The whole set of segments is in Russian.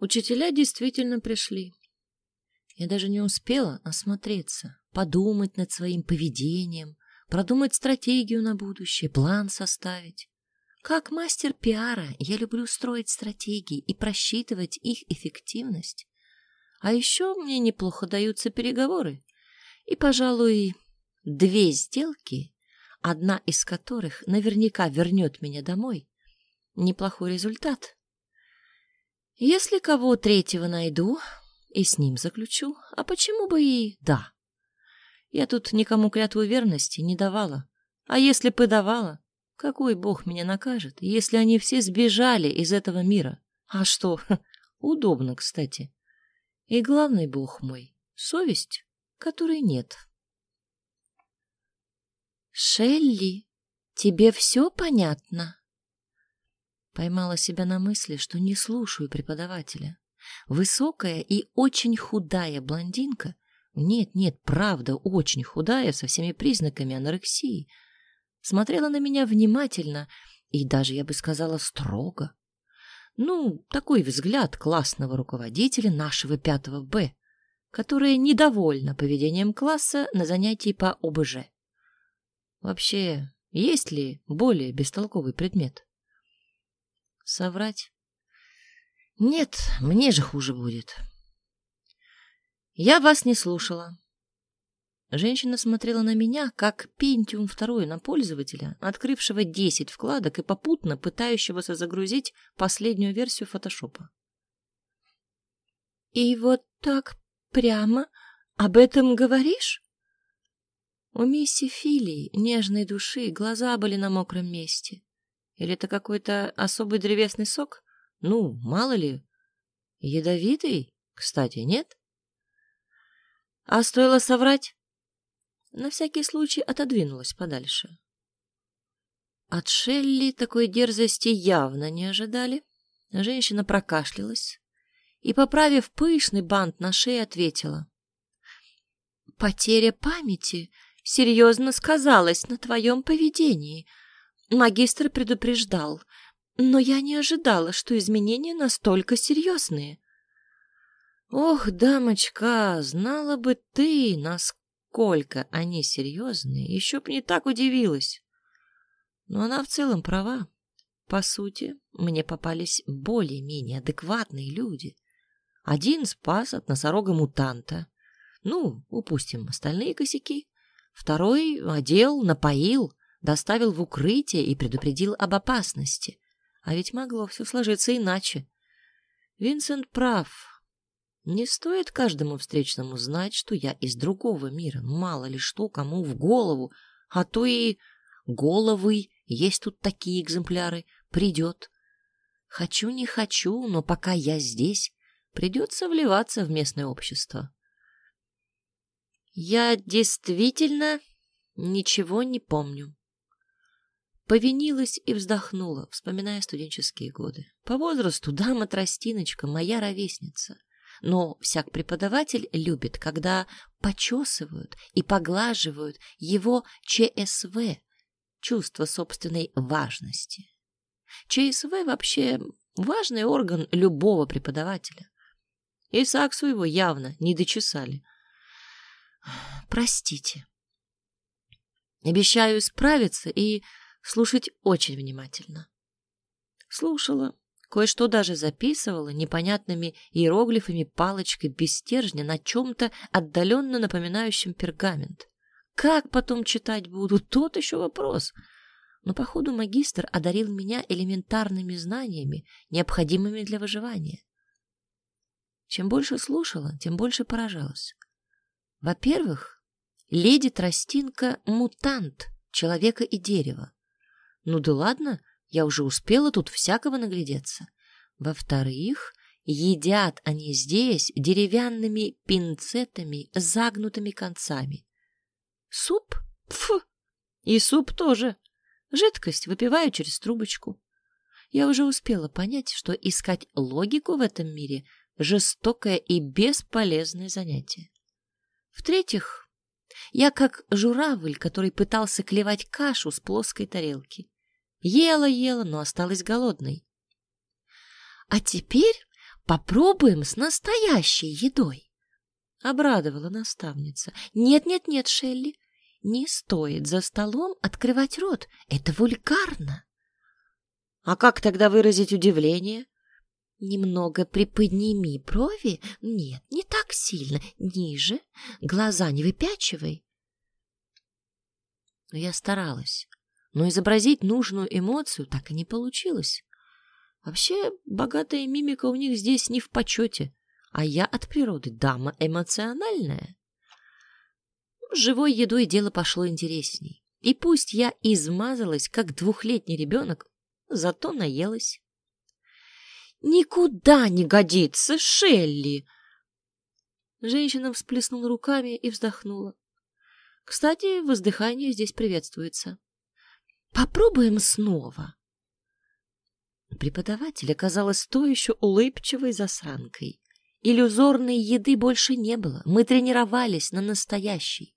Учителя действительно пришли. Я даже не успела осмотреться, подумать над своим поведением, продумать стратегию на будущее, план составить. Как мастер пиара я люблю строить стратегии и просчитывать их эффективность. А еще мне неплохо даются переговоры. И, пожалуй, две сделки, одна из которых наверняка вернет меня домой. Неплохой результат. Если кого третьего найду и с ним заключу, а почему бы и да? Я тут никому клятву верности не давала. А если бы давала, какой бог меня накажет, если они все сбежали из этого мира? А что, удобно, кстати. И главный бог мой — совесть, которой нет. «Шелли, тебе все понятно?» Поймала себя на мысли, что не слушаю преподавателя. Высокая и очень худая блондинка, нет-нет, правда, очень худая, со всеми признаками анорексии — смотрела на меня внимательно и даже, я бы сказала, строго. Ну, такой взгляд классного руководителя нашего пятого Б, которая недовольна поведением класса на занятии по ОБЖ. Вообще, есть ли более бестолковый предмет? Соврать? Нет, мне же хуже будет. Я вас не слушала. Женщина смотрела на меня, как Pentium второй на пользователя, открывшего 10 вкладок и попутно пытающегося загрузить последнюю версию фотошопа. «И вот так прямо об этом говоришь?» У мисси Филии, нежной души, глаза были на мокром месте. Или это какой-то особый древесный сок? Ну, мало ли. Ядовитый, кстати, нет? А стоило соврать? на всякий случай отодвинулась подальше. От Шелли такой дерзости явно не ожидали. Женщина прокашлялась и, поправив пышный бант на шее, ответила. «Потеря памяти серьезно сказалась на твоем поведении. Магистр предупреждал, но я не ожидала, что изменения настолько серьезные». «Ох, дамочка, знала бы ты, насколько они серьезные, еще б не так удивилась. Но она в целом права. По сути, мне попались более-менее адекватные люди. Один спас от носорога-мутанта. Ну, упустим остальные косяки. Второй одел, напоил, доставил в укрытие и предупредил об опасности. А ведь могло все сложиться иначе. Винсент прав. Не стоит каждому встречному знать, что я из другого мира. Мало ли что кому в голову, а то и головы, есть тут такие экземпляры, придет. Хочу, не хочу, но пока я здесь, придется вливаться в местное общество. Я действительно ничего не помню. Повинилась и вздохнула, вспоминая студенческие годы. По возрасту дама-тростиночка, моя ровесница — но всяк преподаватель любит, когда почесывают и поглаживают его ЧСВ, чувство собственной важности. ЧСВ вообще важный орган любого преподавателя. И Саксу его явно не дочесали. Простите. Обещаю справиться и слушать очень внимательно. Слушала, Кое-что даже записывала непонятными иероглифами палочкой без стержня на чем-то отдаленно напоминающем пергамент. Как потом читать буду, тот еще вопрос. Но, походу, магистр одарил меня элементарными знаниями, необходимыми для выживания. Чем больше слушала, тем больше поражалась. Во-первых, леди Тростинка — мутант человека и дерева. Ну да ладно, я уже успела тут всякого наглядеться. Во-вторых, едят они здесь деревянными пинцетами с загнутыми концами. Суп? Фу! И суп тоже. Жидкость выпиваю через трубочку. Я уже успела понять, что искать логику в этом мире — жестокое и бесполезное занятие. В-третьих, я как журавль, который пытался клевать кашу с плоской тарелки. Ела-ела, но осталась голодной. А теперь попробуем с настоящей едой. Обрадовала наставница. Нет-нет-нет, Шелли, не стоит за столом открывать рот. Это вульгарно. А как тогда выразить удивление? Немного приподними брови. Нет, не так сильно. Ниже. Глаза не выпячивай. Но я старалась. Но изобразить нужную эмоцию так и не получилось. Вообще, богатая мимика у них здесь не в почете, а я от природы дама эмоциональная. Живой едой дело пошло интересней. И пусть я измазалась, как двухлетний ребенок, зато наелась. «Никуда не годится, Шелли!» Женщина всплеснула руками и вздохнула. Кстати, воздыхание здесь приветствуется. «Попробуем снова!» Преподаватель оказалась то еще улыбчивой засранкой. Иллюзорной еды больше не было. Мы тренировались на настоящей.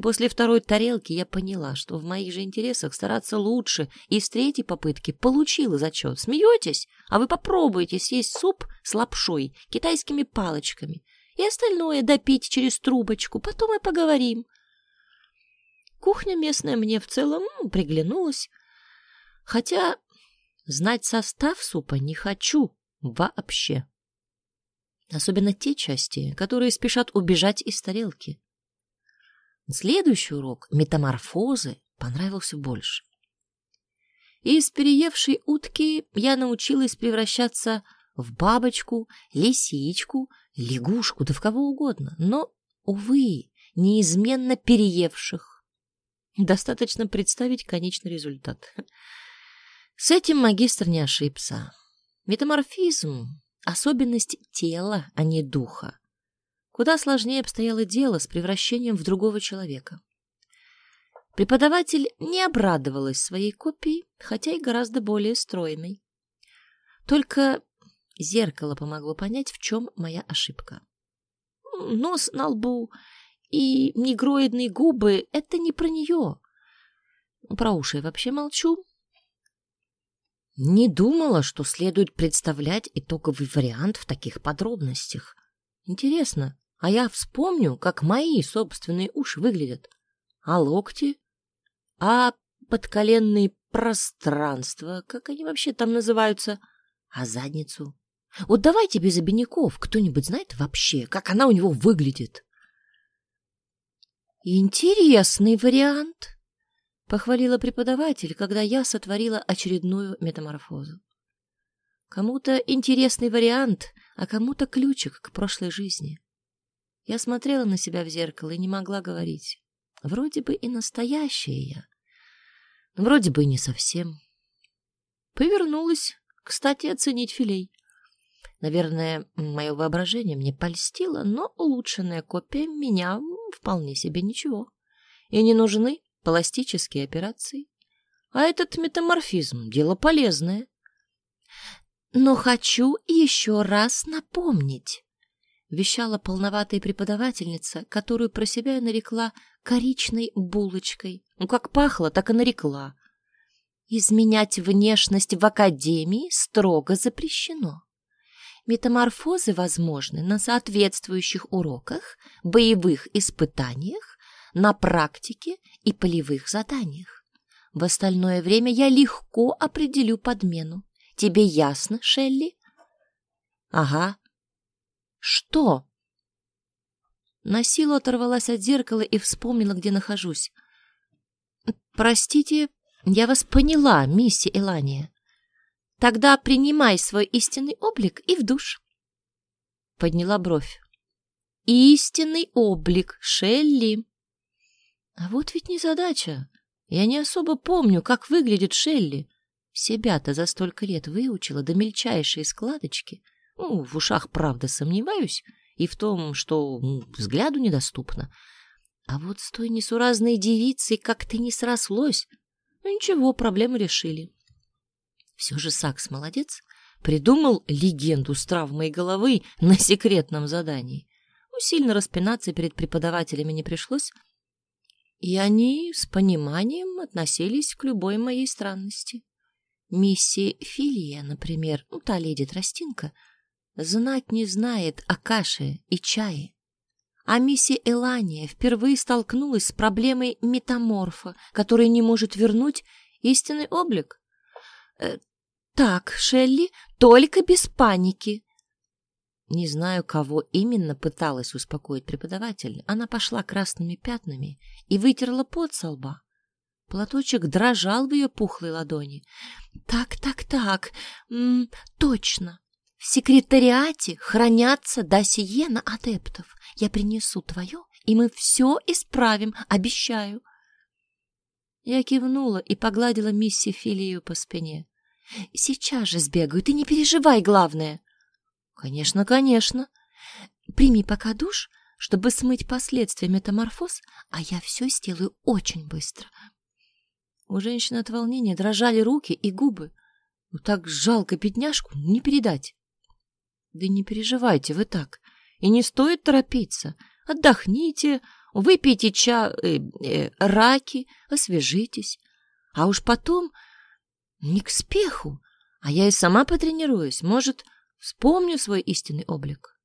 После второй тарелки я поняла, что в моих же интересах стараться лучше, и с третьей попытки получила зачет. Смеетесь? А вы попробуйте съесть суп с лапшой, китайскими палочками и остальное допить через трубочку, потом и поговорим. Кухня местная мне в целом приглянулась, хотя знать состав супа не хочу вообще. Особенно те части, которые спешат убежать из тарелки. Следующий урок метаморфозы понравился больше. Из переевшей утки я научилась превращаться в бабочку, лисичку, лягушку, да в кого угодно, но, увы, неизменно переевших. Достаточно представить конечный результат. С этим магистр не ошибся. Метаморфизм — особенность тела, а не духа. Куда сложнее обстояло дело с превращением в другого человека. Преподаватель не обрадовалась своей копией, хотя и гораздо более стройной. Только зеркало помогло понять, в чем моя ошибка. Нос на лбу и негроидные губы — это не про нее. Про уши я вообще молчу. Не думала, что следует представлять итоговый вариант в таких подробностях. Интересно, а я вспомню, как мои собственные уши выглядят. А локти? А подколенные пространства, как они вообще там называются? А задницу? Вот давайте без обиняков. Кто-нибудь знает вообще, как она у него выглядит? Интересный вариант, похвалила преподаватель, когда я сотворила очередную метаморфозу. Кому-то интересный вариант, а кому-то ключик к прошлой жизни. Я смотрела на себя в зеркало и не могла говорить. Вроде бы и настоящая я, вроде бы и не совсем. Повернулась, кстати, оценить филей. Наверное, мое воображение мне польстило, но улучшенная копия меня вполне себе ничего. И не нужны пластические операции. А этот метаморфизм — дело полезное. Но хочу еще раз напомнить, вещала полноватая преподавательница, которую про себя нарекла коричной булочкой. Ну, как пахло, так и нарекла. Изменять внешность в академии строго запрещено. Метаморфозы возможны на соответствующих уроках, боевых испытаниях, на практике и полевых заданиях. В остальное время я легко определю подмену. Тебе ясно, Шелли? Ага, что? На силу оторвалась от зеркала и вспомнила, где нахожусь. Простите, я вас поняла, миссия Элания. Тогда принимай свой истинный облик и в душ. Подняла бровь. Истинный облик Шелли. А вот ведь не задача. Я не особо помню, как выглядит Шелли. Себя-то за столько лет выучила до мельчайшей складочки — ну, в ушах, правда, сомневаюсь, и в том, что взгляду недоступно. А вот с той несуразной девицей как-то не срослось. Ну, ничего, проблему решили. Все же Сакс молодец. Придумал легенду с травмой головы на секретном задании. Ну, сильно распинаться перед преподавателями не пришлось. И они с пониманием относились к любой моей странности. Мисси Филия, например, ну, та леди Тростинка — знать не знает о каше и чае. А миссия Элания впервые столкнулась с проблемой метаморфа, который не может вернуть истинный облик. «Так, Шелли, только без паники!» Не знаю, кого именно пыталась успокоить преподаватель. Она пошла красными пятнами и вытерла пот со лба. Платочек дрожал в ее пухлой ладони. «Так, так, так, м -м, точно. В секретариате хранятся досье на адептов. Я принесу твое, и мы все исправим, обещаю». Я кивнула и погладила мисси Филию по спине. «Сейчас же сбегаю, ты не переживай, главное». «Конечно, конечно. Прими пока душ, чтобы смыть последствия метаморфоз, а я все сделаю очень быстро». У женщины от волнения дрожали руки и губы. Ну так жалко бедняжку, не передать. Да не переживайте вы так. И не стоит торопиться. Отдохните, выпейте ча... Э, э, раки, освежитесь. А уж потом не к спеху, а я и сама потренируюсь. Может, вспомню свой истинный облик.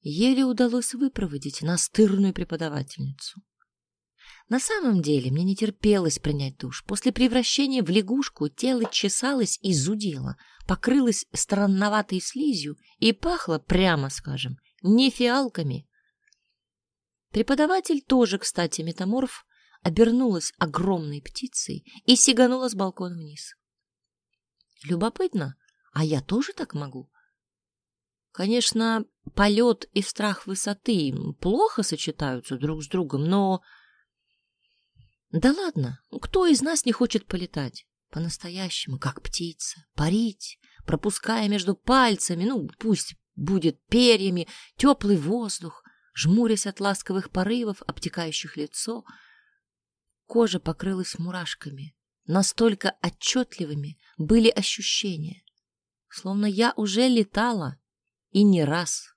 Еле удалось выпроводить настырную преподавательницу. На самом деле мне не терпелось принять душ. После превращения в лягушку тело чесалось и зудело, покрылось странноватой слизью и пахло, прямо скажем, не фиалками. Преподаватель тоже, кстати, метаморф, обернулась огромной птицей и сиганула с балкона вниз. Любопытно, а я тоже так могу? Конечно, полет и страх высоты плохо сочетаются друг с другом, но да ладно, кто из нас не хочет полетать? По-настоящему, как птица, парить, пропуская между пальцами, ну, пусть будет перьями, теплый воздух, жмурясь от ласковых порывов, обтекающих лицо. Кожа покрылась мурашками. Настолько отчетливыми были ощущения. Словно я уже летала, и не раз.